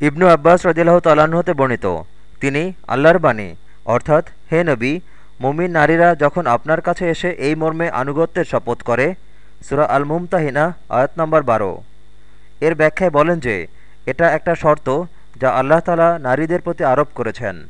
ইবনু আব্বাস রদিল্লাহ হতে বর্ণিত। তিনি আল্লাহর বাণী, অর্থাৎ হে নবী, মুমিন নারীরা যখন আপনার কাছে এসে এই মর্মে আনুগত্যের শপথ করে, সুরা আল মুমতাহিনা আয়াত নম্বর বারো। এর ব্যাখ্যায় বলেন যে, এটা একটা শর্ত যা আল্লাহ তালা নারীদের প্রতি আরোপ করেছেন।